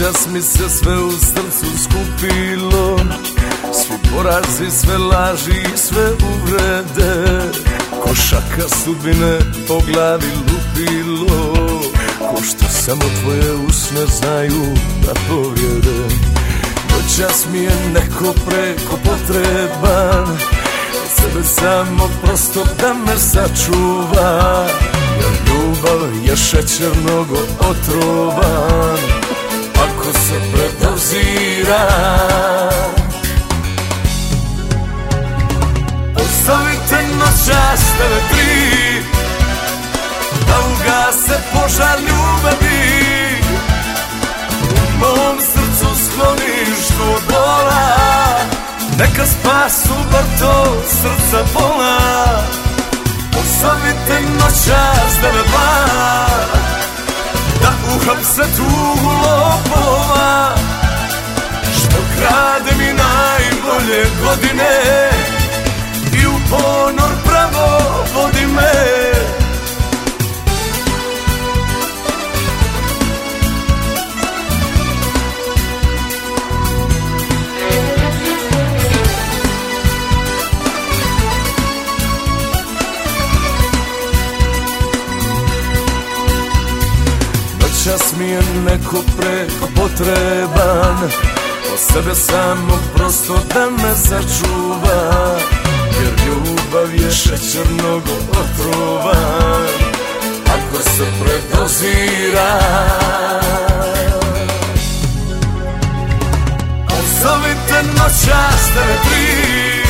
Noćas mi se sve u srcu skupilo. Svi porazi, sve laži i sve uvrede. Košaka sudbine po glavi lupilo. Ko što samo tvoje usne znaju da povjede Noćas mi je neko preko potreban. Sebe samo prosto da me sačuva. Jer ljubav je šećer mnogo otrovan който се предълзира. Оставите на щастта ветри, дълга се Божа любви. В моем сърцу склониш до отбора, нека спас обърто сърца пълна. Оставите на щастта ветри, Ухам се туго krade mi najbolje godine. I u ponor pravo vodi me. Čas mi je neko preko potreban O sebe samo prosto da me sačuva Jer ljubav je šećer mnogo otrovan Ako se predozira Pozovite noćas tebe tri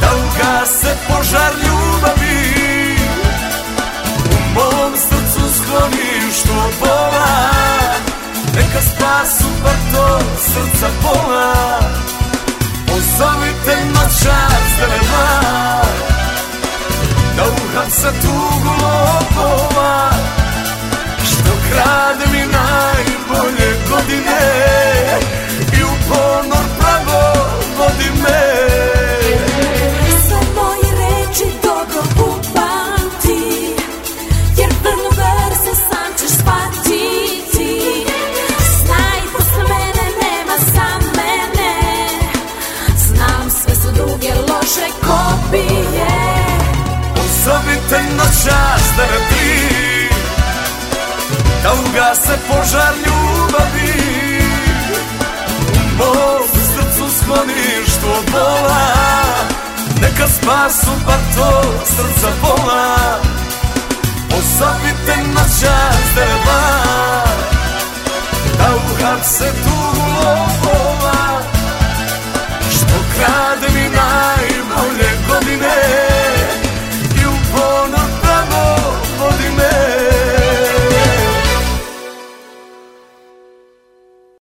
Da ugase požar ljubavi to srca pola. Pozovite noćas drema. Da uhapse tugu noćas me tri Da ugase požar ljubavi. U mom srcu skloniš to bola Neka spasu bar to srca bola Pozovite noćas me Da uhapse tu